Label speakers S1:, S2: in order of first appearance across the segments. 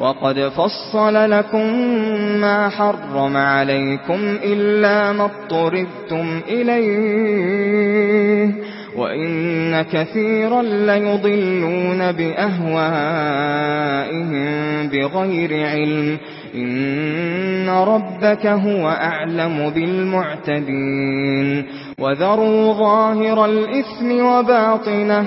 S1: وَقَدْ فَصَّلَ لَكُم مَّا حَرَّمَ عَلَيْكُمْ إِلَّا مَا اضْطُرِرْتُمْ إِلَيْهِ وَإِنَّ كَثِيرًا لَّيُضِلُّونَ بِأَهْوَائِهِم بِغَيْرِ عِلْمٍ إِنَّ رَبَّكَ هُوَ أَعْلَمُ بِالْمُعْتَدِينَ وَذَرُوا ظَاهِرَ الْإِثْمِ وَبَاطِنَهُ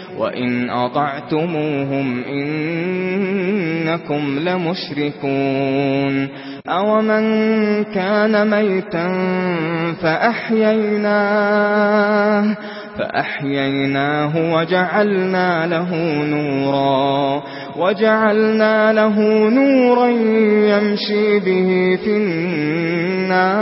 S1: وَإِنْ أَطَعْتُمُوهُمْ إِنَّكُمْ لَمُشْرِكُونَ أَوَمَنْ كَانَ مَيْتًا فَأَحْيَيْنَاهُ فَأَحْيَيْنَاهُ وَجَعَلْنَا لَهُ نُورًا وَجَعَلْنَا لَهُ نُورًا يَمْشِي بِهِ فِي النَّاسِ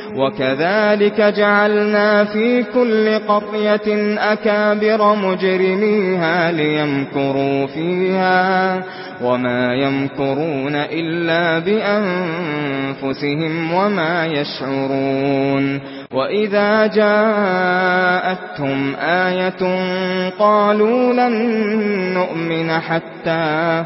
S1: وكذلك جعلنا في كل قرية أكابر مجرميها ليمكروا فيها وما يمكرون إلا بأنفسهم وما يشعرون وَإِذَا جَاءَتْهُمْ آيَةٌ قَالُوا لَن نُّؤْمِنَ حَتَّى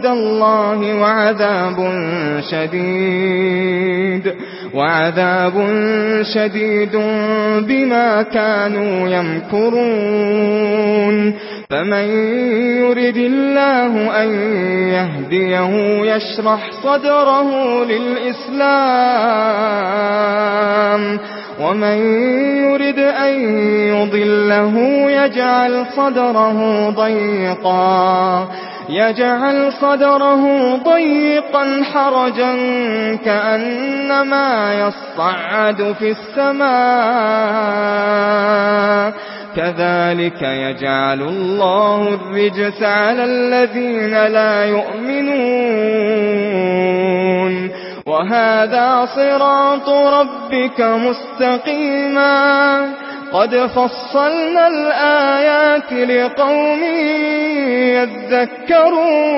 S1: عند الله وعذاب شديد وعذاب شديد بما كانوا يمكرون. فمن يرد الله أن يهديه يشرح صدره للإسلام ومن يرد أن يضله يجعل صدره ضيقا. يجعل صدره ضيقا حرجا كأنما يصعد في السماء. كذلك يجعل الله الرجس على الذين لا يؤمنون. وهذا صراط ربك مستقيما. قد فصلنا الآيات لقوم يذكرون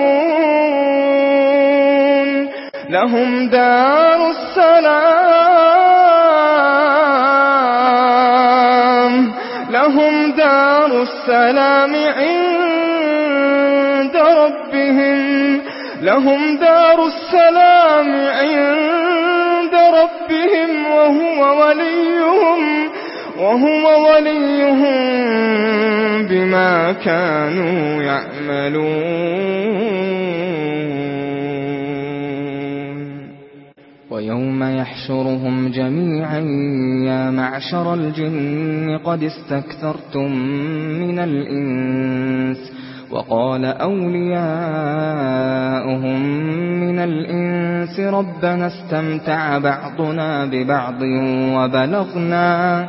S1: لهم دار السلام لهم دار السلام عند ربهم لهم دار السلام عند ربهم وهو وليهم وهو وليهم بما كانوا يعملون. ويوم يحشرهم جميعا يا معشر الجن قد استكثرتم من الإنس وقال أولياؤهم من الإنس ربنا استمتع بعضنا ببعض وبلغنا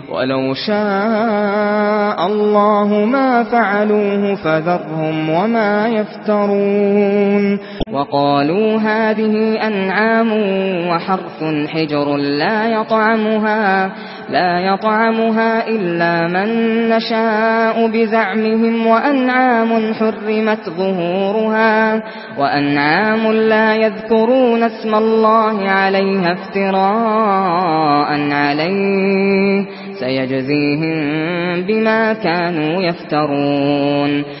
S1: ولو شاء الله ما فعلوه فذرهم وما يفترون وقالوا هذه أنعام وحرف حجر لا يطعمها لا يطعمها إلا من نشاء بزعمهم وأنعام حرمت ظهورها وأنعام لا يذكرون اسم الله عليها افتراء عليه سيجزيهم بما كانوا يفترون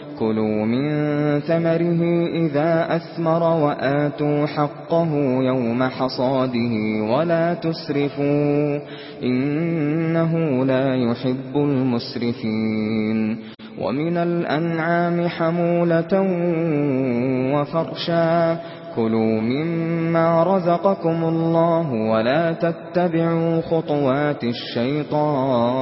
S1: وَكُلُوا مِن ثَمَرِهِ إِذَا أَثْمَرَ وَآتُوا حَقَّهُ يَوْمَ حَصَادِهِ وَلَا تُسْرِفُوا إِنَّهُ لَا يُحِبُّ الْمُسْرِفِينَ وَمِنَ الْأَنْعَامِ حَمُولَةً وَفَرْشًا كُلُوا مِمَّا رَزَقَكُمُ اللَّهُ وَلَا تَتَّبِعُوا خُطُوَاتِ الشَّيْطَانِ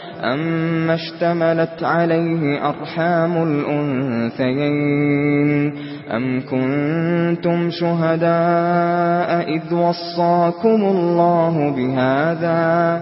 S1: أما اشتملت عليه أرحام الأنثيين أم كنتم شهداء إذ وصاكم الله بهذا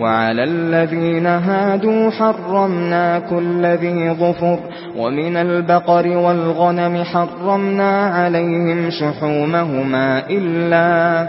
S1: وعلى الذين هادوا حرمنا كل ذي ظفر ومن البقر والغنم حرمنا عليهم شحومهما إلا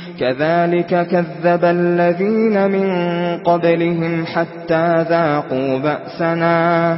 S1: كذلك كذب الذين من قبلهم حتى ذاقوا بأسنا.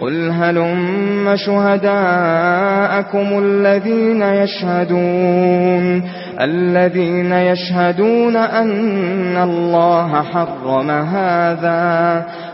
S1: قل هلم شهداءكم الذين يشهدون الذين يشهدون أن الله حرم هذا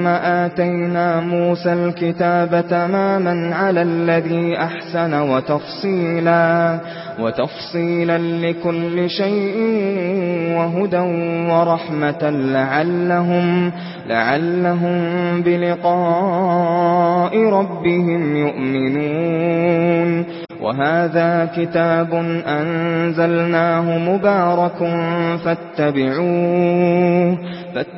S1: ثم آتينا موسى الكتاب تماما على الذي أحسن وتفصيلا وتفصيلا لكل شيء وهدى ورحمة لعلهم لعلهم بلقاء ربهم يؤمنون. وَهَذَا كِتَابٌ أَنزَلْنَاهُ مُبَارَكٌ فَاتَّبِعُوهُ.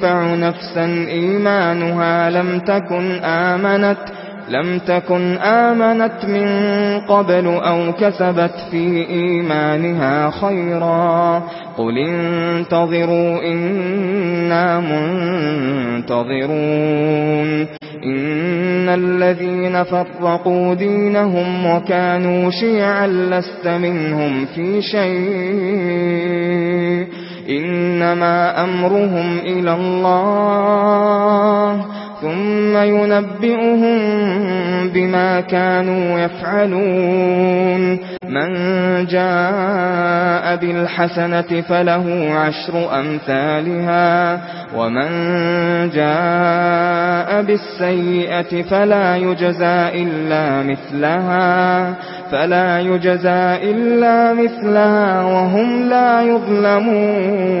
S1: تَنفَعُ نفسا إيمانها لم تكن آمنت لم تكن آمنت من قبل أو كسبت في إيمانها خيرا. قل انتظروا إنا منتظرون. إن الذين فرقوا دينهم وكانوا شيعا لست منهم في شيء. إنما أمرهم إلى الله ثُمَّ يُنَبِّئُهُم بِمَا كَانُوا يَفْعَلُونَ. مَن جَاءَ بِالْحَسَنَةِ فَلَهُ عَشْرُ أَمْثَالِهَا وَمَن جَاءَ بِالسَّيِّئَةِ فَلَا يُجْزَى إِلَّا مِثْلَهَا فَلَا يُجْزَى إِلَّا مِثْلَهَا وَهُمْ لَا يُظْلَمُونَ.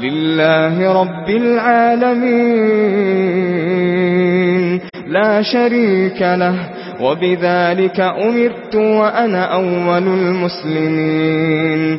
S1: لله رب العالمين لا شريك له وبذلك أمرت وأنا أول المسلمين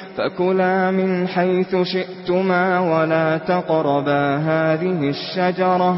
S1: فَكُلَا مِنْ حَيْثُ شِئْتُمَا وَلَا تَقْرَبَا هَذِهِ الشَّجَرَةَ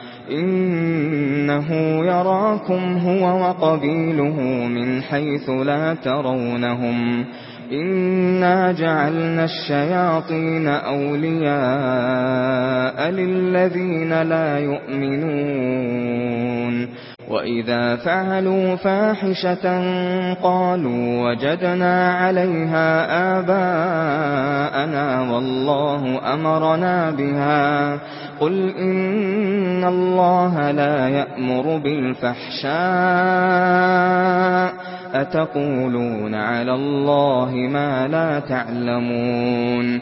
S1: إنه يراكم هو وقبيله من حيث لا ترونهم إنا جعلنا الشياطين أولياء للذين لا يؤمنون وَإِذَا فَعَلُوا فَاحِشَةً قَالُوا وَجَدْنَا عَلَيْهَا آبَاءَنَا وَاللَّهُ أَمَرَنَا بِهَا قل إن الله لا يأمر بالفحشاء أتقولون على الله ما لا تعلمون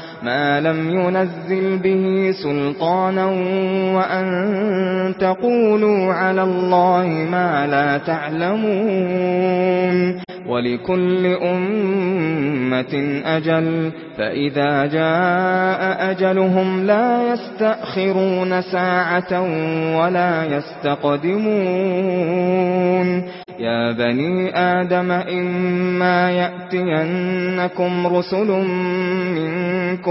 S1: ما لم ينزل به سلطانا وأن تقولوا على الله ما لا تعلمون ولكل أمة أجل فإذا جاء أجلهم لا يستأخرون ساعة ولا يستقدمون يا بني آدم إما يأتينكم رسل منكم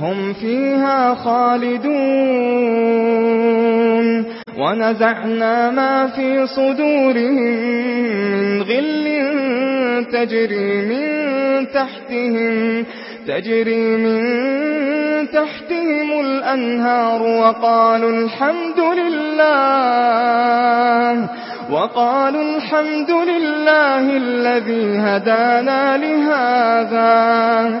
S1: هم فيها خالدون. ونزعنا ما في صدورهم من غل تجري من تحتهم تجري من تحتهم الأنهار وقالوا الحمد لله وقالوا الحمد لله الذي هدانا لهذا.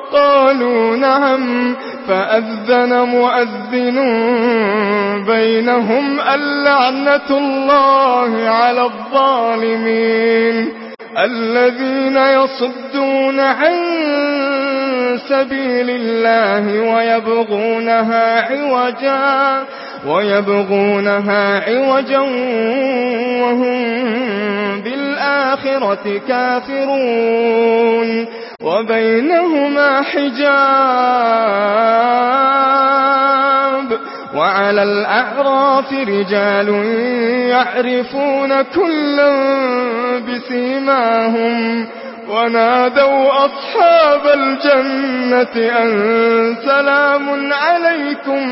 S1: قالوا نعم فأذن مؤذن بينهم اللعنة الله على الظالمين الذين يصدون عن سبيل الله ويبغونها عوجا ويبغونها عوجا وهم بالآخرة كافرون وبينهما حجاب وعلى الأعراف رجال يعرفون كلا بسيماهم ونادوا أصحاب الجنة أن سلام عليكم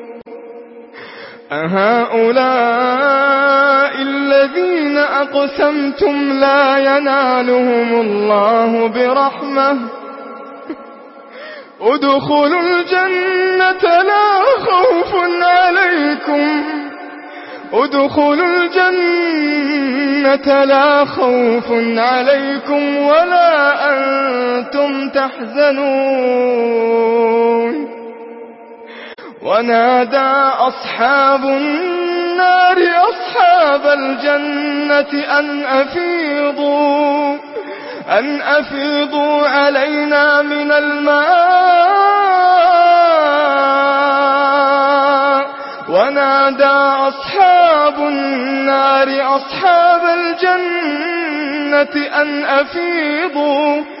S1: أهؤلاء الذين أقسمتم لا ينالهم الله برحمة.
S2: ادخلوا الجنة لا خوف عليكم. ادخلوا الجنة لا خوف عليكم ولا أنتم تحزنون. ونادى أصحاب النار أصحاب الجنة أن أفيضوا أن أفيضوا علينا من الماء. ونادى أصحاب النار أصحاب الجنة أن أفيضوا.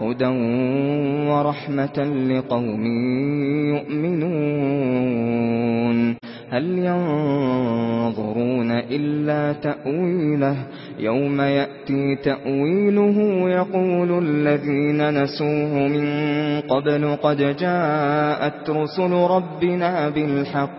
S1: هُدًى وَرَحْمَةً لِقَوْمٍ يُؤْمِنُونَ هَلْ يَنظُرُونَ إِلَّا تَأْوِيلَهُ يَوْمَ يَأْتِي تَأْوِيلُهُ يَقُولُ الَّذِينَ نَسُوهُ مِن قَبْلُ قَدْ جَاءَتْ رُسُلُ رَبِّنَا بِالْحَقِّ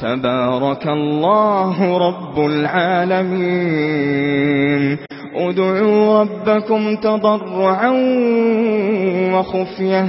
S1: تبارك الله رب العالمين ادعوا ربكم تضرعا وخفيه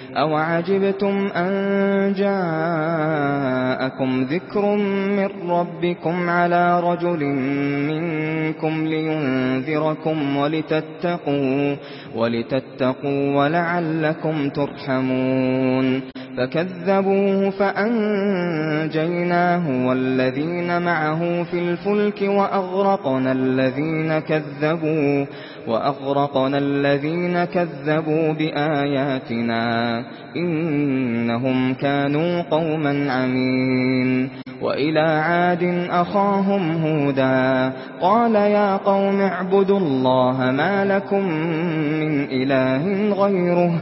S1: أو عجبتم أن جاءكم ذكر من ربكم على رجل منكم لينذركم ولتتقوا, ولتتقوا ولعلكم ترحمون فكذبوه فأنجيناه والذين معه في الفلك وأغرقنا الذين كذبوا وأغرقنا الذين كذبوا بآياتنا إنهم كانوا قوما عمين وإلى عاد أخاهم هودا قال يا قوم اعبدوا الله ما لكم من إله غيره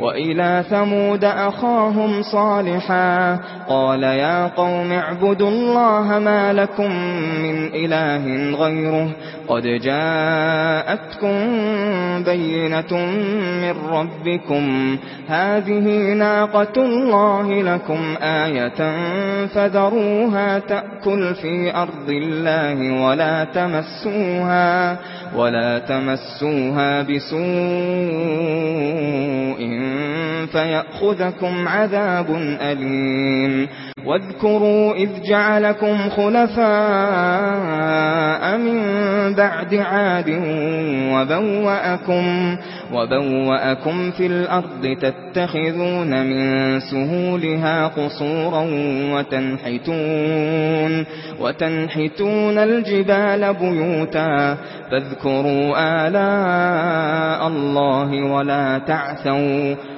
S1: وَإِلَى ثَمُودَ أَخَاهُمْ صَالِحًا قَالَ يَا قَوْمِ اعْبُدُوا اللَّهَ مَا لَكُمْ مِنْ إِلَٰهٍ غَيْرُهُ قَدْ جَاءَتْكُمْ بَيِّنَةٌ مِنْ رَبِّكُمْ هَٰذِهِ نَاقَةُ اللَّهِ لَكُمْ آيَةً فَذَرُوهَا تَأْكُلْ فِي أَرْضِ اللَّهِ وَلَا تَمَسُّوهَا وَلَا تَمَسُّوهَا بِسُوءٍ فيأخذكم عذاب أليم. واذكروا إذ جعلكم خلفاء من بعد عاد وبوأكم, وبوأكم في الأرض تتخذون من سهولها قصورا وتنحتون, وتنحتون الجبال بيوتا. فاذكروا آلاء الله ولا تعثوا.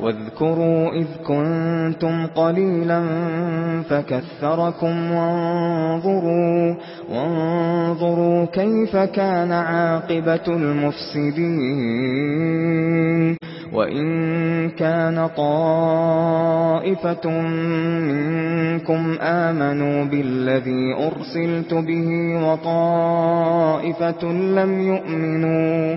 S1: واذكروا إذ كنتم قليلا فكثركم وانظروا, وانظروا كيف كان عاقبة المفسدين. وَإِن كَانَ طَائِفَةٌ مِنْكُمْ آمَنُوا بِالَّذِي أُرْسِلْتُ بِهِ وَطَائِفَةٌ لَمْ يُؤْمِنُوا.